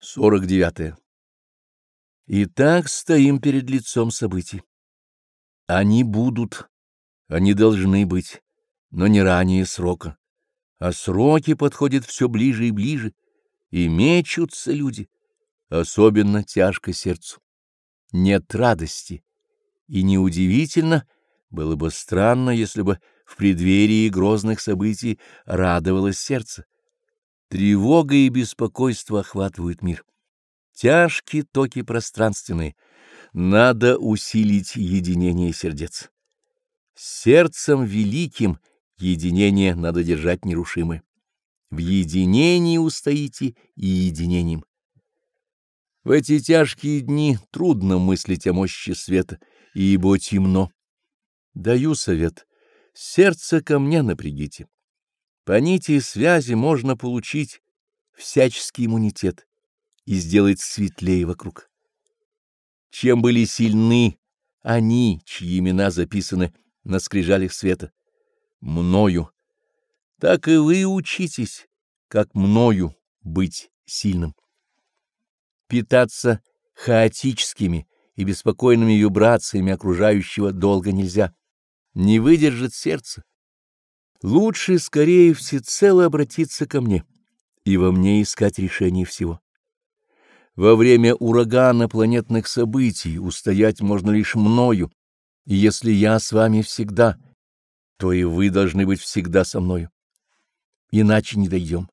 49. Итак, стоим перед лицом событий. Они будут, они должны быть, но не ранее срока. А сроки подходят все ближе и ближе, и мечутся люди, особенно тяжко сердцу. Нет радости, и неудивительно, было бы странно, если бы в преддверии грозных событий радовалось сердце. Тревога и беспокойство охватывают мир. Тяжкие токи пространственные. Надо усилить единение сердец. Сердцем великим единение надо держать нерушимое. В единении устоите и единением. В эти тяжкие дни трудно мыслить о мощи света, ибо темно. Даю совет. Сердце ко мне напрягите. По нити связи можно получить всяческий иммунитет и сделать светлее вокруг. Чем были сильны они, чьи имена записаны на скрижалях света? Мною. Так и вы учитесь, как мною быть сильным. Питаться хаотическими и беспокойными вибрациями окружающего долго нельзя. Не выдержит сердце Лучше скорее всецело обратиться ко мне и во мне искать решение всего. Во время урагана планетных событий устоять можно лишь мною, и если я с вами всегда, то и вы должны быть всегда со мною. Иначе не дойдем.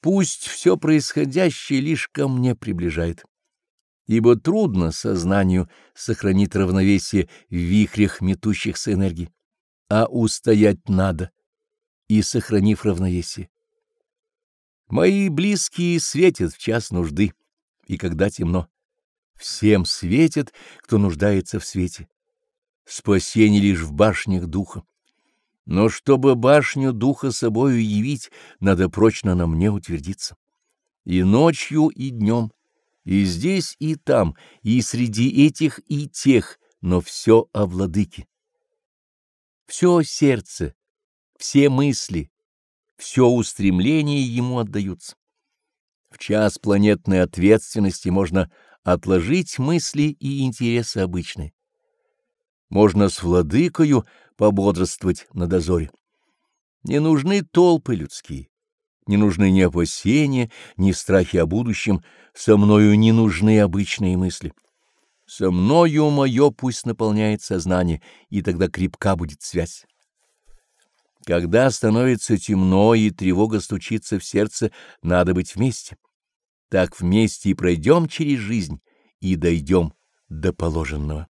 Пусть все происходящее лишь ко мне приближает, ибо трудно сознанию сохранить равновесие в вихрях метущихся энергий а устоять надо, и сохранив равновесие. Мои близкие светят в час нужды, и когда темно. Всем светит, кто нуждается в свете. Спасение лишь в башнях духа. Но чтобы башню духа собою явить, надо прочно на мне утвердиться. И ночью, и днем, и здесь, и там, и среди этих, и тех, но все о владыке все сердце, все мысли, все устремления ему отдаются. В час планетной ответственности можно отложить мысли и интересы обычные. Можно с владыкою пободрствовать на дозоре. Не нужны толпы людские, не нужны ни опасения, ни страхи о будущем, со мною не нужны обычные мысли. Со мною мое пусть наполняет сознание, и тогда крепка будет связь. Когда становится темно и тревога стучится в сердце, надо быть вместе. Так вместе и пройдем через жизнь, и дойдем до положенного.